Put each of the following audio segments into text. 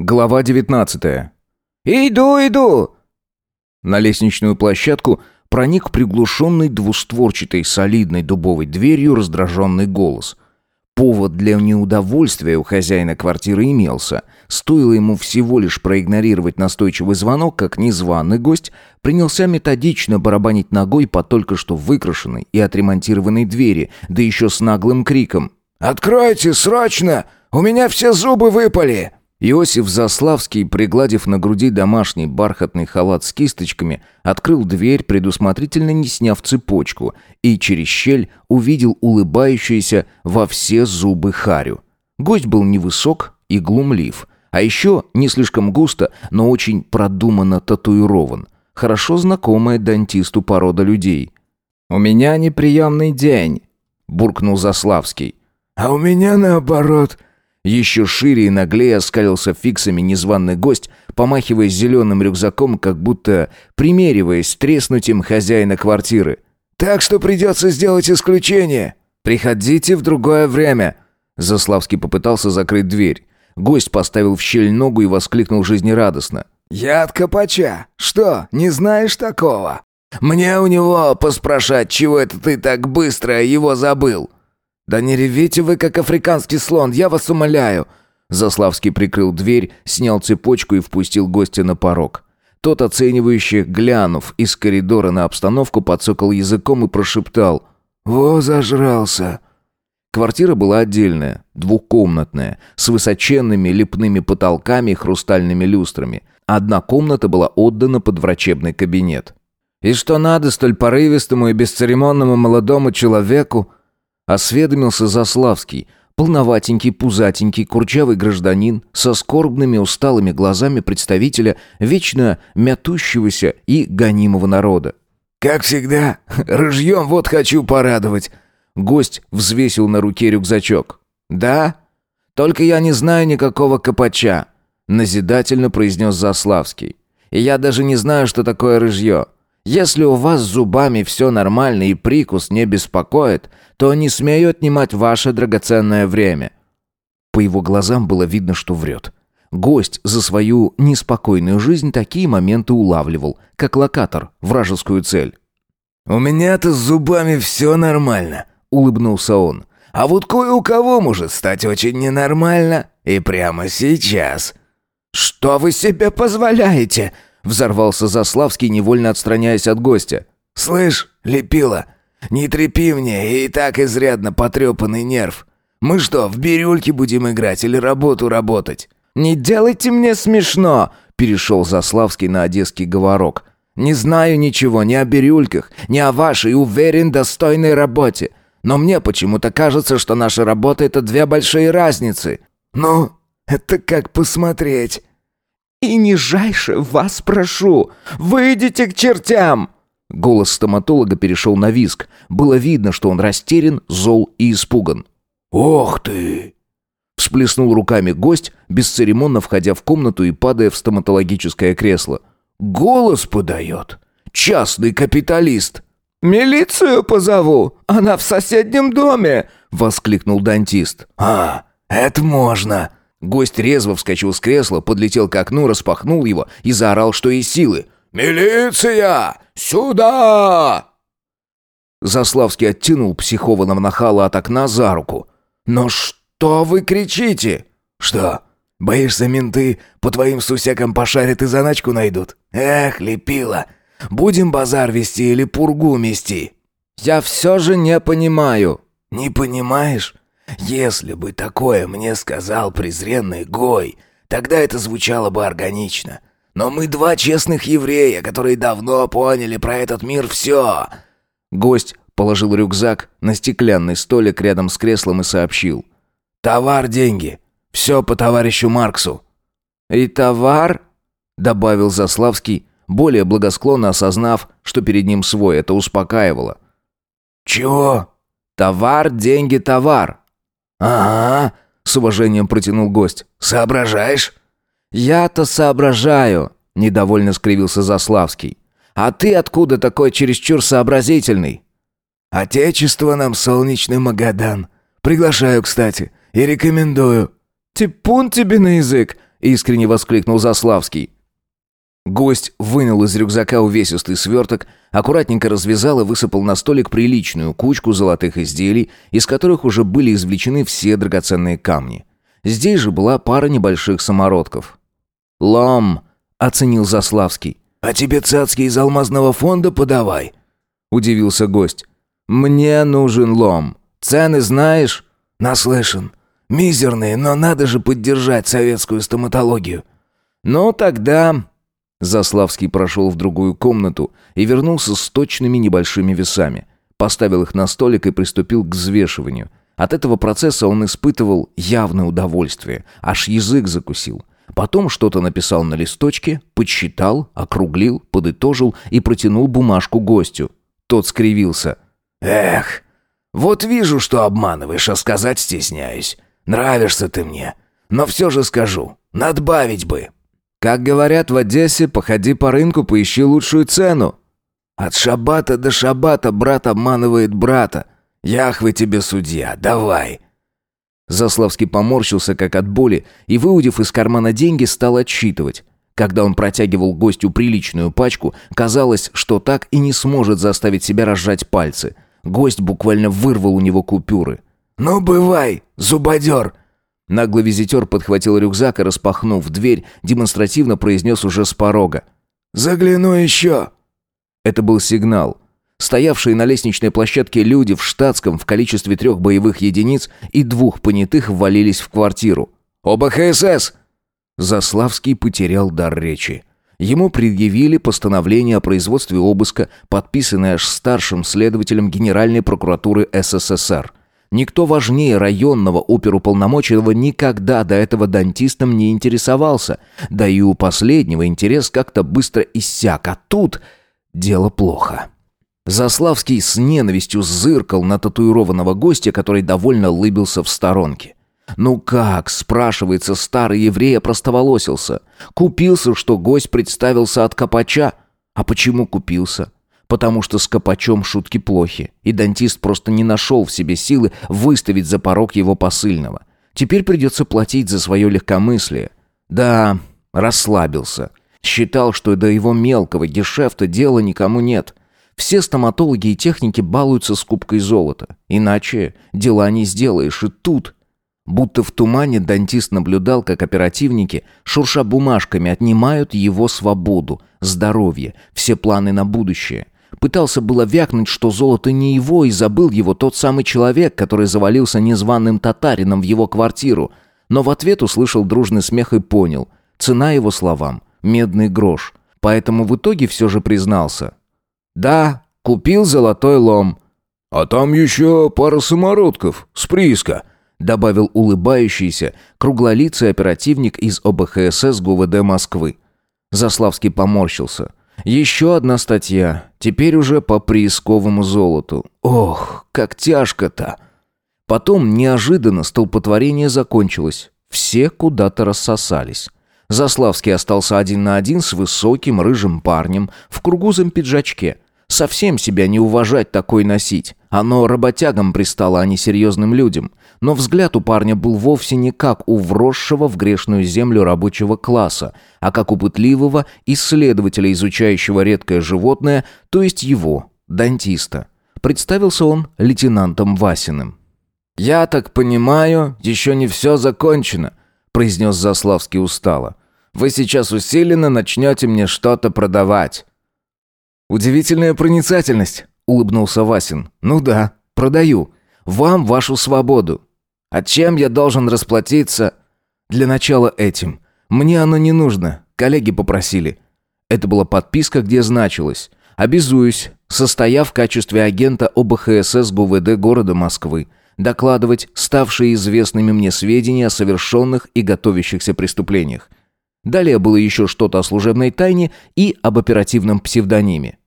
Глава 19. «Иду, иду!» На лестничную площадку проник приглушенный двустворчатой солидной дубовой дверью раздраженный голос. Повод для неудовольствия у хозяина квартиры имелся. Стоило ему всего лишь проигнорировать настойчивый звонок, как незваный гость принялся методично барабанить ногой по только что выкрашенной и отремонтированной двери, да еще с наглым криком. «Откройте, срочно! У меня все зубы выпали!» Иосиф Заславский, пригладив на груди домашний бархатный халат с кисточками, открыл дверь, предусмотрительно не сняв цепочку, и через щель увидел улыбающуюся во все зубы Харю. Гость был невысок и глумлив, а еще не слишком густо, но очень продуманно татуирован. Хорошо знакомая дантисту порода людей. «У меня неприемный день», — буркнул Заславский. «А у меня наоборот», еще шире и наглее оскалился фиксами незваный гость, помахивая зеленым рюкзаком, как будто примериваясь треснуть им хозяина квартиры. «Так что придется сделать исключение». «Приходите в другое время». Заславский попытался закрыть дверь. Гость поставил в щель ногу и воскликнул жизнерадостно. «Я от Копача. Что, не знаешь такого? Мне у него поспрашать, чего это ты так быстро его забыл?» «Да не ревите вы, как африканский слон, я вас умоляю!» Заславский прикрыл дверь, снял цепочку и впустил гостя на порог. Тот, оценивающе глянув из коридора на обстановку, подсокал языком и прошептал «Во, зажрался!» Квартира была отдельная, двухкомнатная, с высоченными лепными потолками и хрустальными люстрами. Одна комната была отдана под врачебный кабинет. «И что надо столь порывистому и бесцеремонному молодому человеку?» Осведомился Заславский, полноватенький, пузатенький, курчавый гражданин со скорбными усталыми глазами представителя вечно мятущегося и гонимого народа. «Как всегда, рыжьем вот хочу порадовать». Гость взвесил на руке рюкзачок. «Да? Только я не знаю никакого копача», назидательно произнес Заславский. «И я даже не знаю, что такое рыжье. Если у вас с зубами все нормально и прикус не беспокоит, то не смею отнимать ваше драгоценное время». По его глазам было видно, что врет. Гость за свою неспокойную жизнь такие моменты улавливал, как локатор, вражескую цель. «У меня-то с зубами все нормально», — улыбнулся он. «А вот кое у кого может стать очень ненормально, и прямо сейчас». «Что вы себе позволяете?» Взорвался Заславский, невольно отстраняясь от гостя. «Слышь, лепила, не трепи мне, и так изрядно потрепанный нерв. Мы что, в бирюльке будем играть или работу работать?» «Не делайте мне смешно!» — перешел Заславский на одесский говорок. «Не знаю ничего ни о бирюльках, ни о вашей, уверен, достойной работе. Но мне почему-то кажется, что наша работа — это две большие разницы». «Ну, это как посмотреть», «И нижайше вас прошу, выйдите к чертям!» Голос стоматолога перешел на виск. Было видно, что он растерян, зол и испуган. «Ох ты!» Всплеснул руками гость, бесцеремонно входя в комнату и падая в стоматологическое кресло. «Голос подает! Частный капиталист!» «Милицию позову! Она в соседнем доме!» — воскликнул дантист. «А, это можно!» Гость резво вскочил с кресла, подлетел к окну, распахнул его и заорал, что из силы. «Милиция! Сюда!» Заславский оттянул психованного нахала от окна за руку. «Но что вы кричите?» «Что, боишься менты по твоим сусекам пошарят и заначку найдут? Эх, лепила! Будем базар вести или пургу мести?» «Я все же не понимаю». «Не понимаешь? Если бы такое мне сказал презренный Гой, тогда это звучало бы органично. Но мы два честных еврея, которые давно поняли про этот мир все. Гость положил рюкзак на стеклянный столик рядом с креслом и сообщил. «Товар, деньги. Все по товарищу Марксу». «И товар?» — добавил Заславский, более благосклонно осознав, что перед ним свой. Это успокаивало. «Чего?» «Товар, деньги, товар. «Ага», — с уважением протянул гость. «Соображаешь?» «Я-то соображаю», — недовольно скривился Заславский. «А ты откуда такой чересчур сообразительный?» «Отечество нам солнечный Магадан. Приглашаю, кстати, и рекомендую». «Типун тебе на язык! — искренне воскликнул Заславский. Гость вынул из рюкзака увесистый сверток, аккуратненько развязал и высыпал на столик приличную кучку золотых изделий, из которых уже были извлечены все драгоценные камни. Здесь же была пара небольших самородков. «Лом!» — оценил Заславский. «А тебе цацки из алмазного фонда подавай», — удивился гость. «Мне нужен лом. Цены знаешь?» «Наслышан. Мизерные, но надо же поддержать советскую стоматологию». «Ну, тогда...» Заславский прошел в другую комнату и вернулся с точными небольшими весами. Поставил их на столик и приступил к взвешиванию. От этого процесса он испытывал явное удовольствие, аж язык закусил. Потом что-то написал на листочке, подсчитал, округлил, подытожил и протянул бумажку гостю. Тот скривился. «Эх, вот вижу, что обманываешь, а сказать стесняюсь. Нравишься ты мне. Но все же скажу, надбавить бы». «Как говорят в Одессе, походи по рынку, поищи лучшую цену». «От шабата до шабата брат обманывает брата. Яхвы тебе судья, давай». Заславский поморщился, как от боли, и, выудив из кармана деньги, стал отсчитывать. Когда он протягивал гостю приличную пачку, казалось, что так и не сможет заставить себя разжать пальцы. Гость буквально вырвал у него купюры. «Ну, бывай, зубодер!» Наглый визитер подхватил рюкзак и, распахнув дверь, демонстративно произнес уже с порога. «Загляну еще!» Это был сигнал. Стоявшие на лестничной площадке люди в штатском в количестве трех боевых единиц и двух понятых ввалились в квартиру. «Оба ХСС!» Заславский потерял дар речи. Ему предъявили постановление о производстве обыска, подписанное аж старшим следователем Генеральной прокуратуры СССР. Никто важнее районного оперуполномоченного никогда до этого дантистом не интересовался, да и у последнего интерес как-то быстро иссяк, а тут дело плохо. Заславский с ненавистью зыркал на татуированного гостя, который довольно лыбился в сторонке. «Ну как?» – спрашивается старый еврей опростоволосился. «Купился, что гость представился от Копача?» «А почему купился?» «Потому что с Копачом шутки плохи, и дантист просто не нашел в себе силы выставить за порог его посыльного. Теперь придется платить за свое легкомыслие». «Да, расслабился. Считал, что до его мелкого гешефта дела никому нет». Все стоматологи и техники балуются скупкой золота. Иначе дела не сделаешь. И тут... Будто в тумане дантист наблюдал, как оперативники, шурша бумажками, отнимают его свободу, здоровье, все планы на будущее. Пытался было вякнуть, что золото не его, и забыл его тот самый человек, который завалился незваным татарином в его квартиру. Но в ответ услышал дружный смех и понял. Цена его словам — медный грош. Поэтому в итоге все же признался. «Да, купил золотой лом». «А там еще пара самородков с прииска», добавил улыбающийся, круглолицый оперативник из ОБХСС ГУВД Москвы. Заславский поморщился. «Еще одна статья, теперь уже по приисковому золоту. Ох, как тяжко-то!» Потом неожиданно столпотворение закончилось. Все куда-то рассосались. Заславский остался один на один с высоким рыжим парнем в кругузом пиджачке – Совсем себя не уважать такой носить. Оно работягам пристало, а не серьезным людям. Но взгляд у парня был вовсе не как у вросшего в грешную землю рабочего класса, а как у пытливого исследователя, изучающего редкое животное, то есть его, дантиста. Представился он лейтенантом Васиным. «Я так понимаю, еще не все закончено», — произнес Заславский устало. «Вы сейчас усиленно начнете мне что-то продавать». «Удивительная проницательность», — улыбнулся Васин. «Ну да, продаю. Вам вашу свободу. А чем я должен расплатиться?» «Для начала этим. Мне оно не нужно. Коллеги попросили». Это была подписка, где значилось «Обязуюсь, состояв в качестве агента ОБХСС ГУВД города Москвы, докладывать ставшие известными мне сведения о совершенных и готовящихся преступлениях. Далее было еще что-то о служебной тайне и об оперативном псевдониме.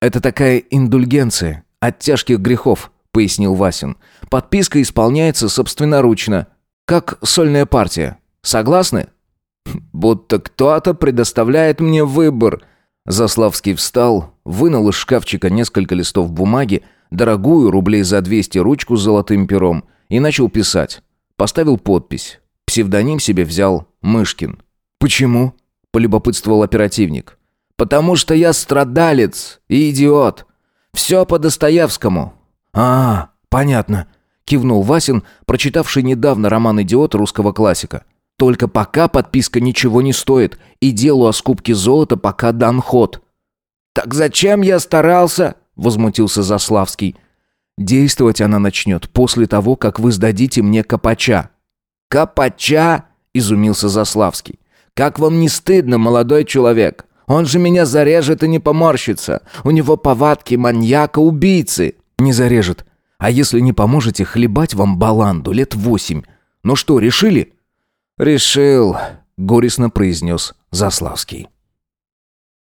«Это такая индульгенция от тяжких грехов», — пояснил Васин. «Подписка исполняется собственноручно, как сольная партия. Согласны?» «Будто кто-то предоставляет мне выбор». Заславский встал, вынул из шкафчика несколько листов бумаги, дорогую, рублей за 200 ручку с золотым пером, и начал писать. Поставил подпись. Псевдоним себе взял Мышкин. «Почему?» – полюбопытствовал оперативник. «Потому что я страдалец и идиот. Все по Достоевскому». «А, понятно», – кивнул Васин, прочитавший недавно роман «Идиот» русского классика. «Только пока подписка ничего не стоит, и делу о скупке золота пока дан ход». «Так зачем я старался?» – возмутился Заславский. «Действовать она начнет после того, как вы сдадите мне Копача». «Копача?» – изумился Заславский. «Как вам не стыдно, молодой человек? Он же меня зарежет и не поморщится. У него повадки маньяка-убийцы». «Не зарежет. А если не поможете, хлебать вам баланду лет восемь. Ну что, решили?» «Решил», — горестно произнес Заславский.